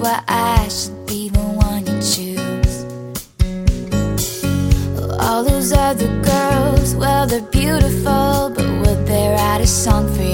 why I should be the one you choose. All those other girls, well, they're beautiful, but would they write a song for you?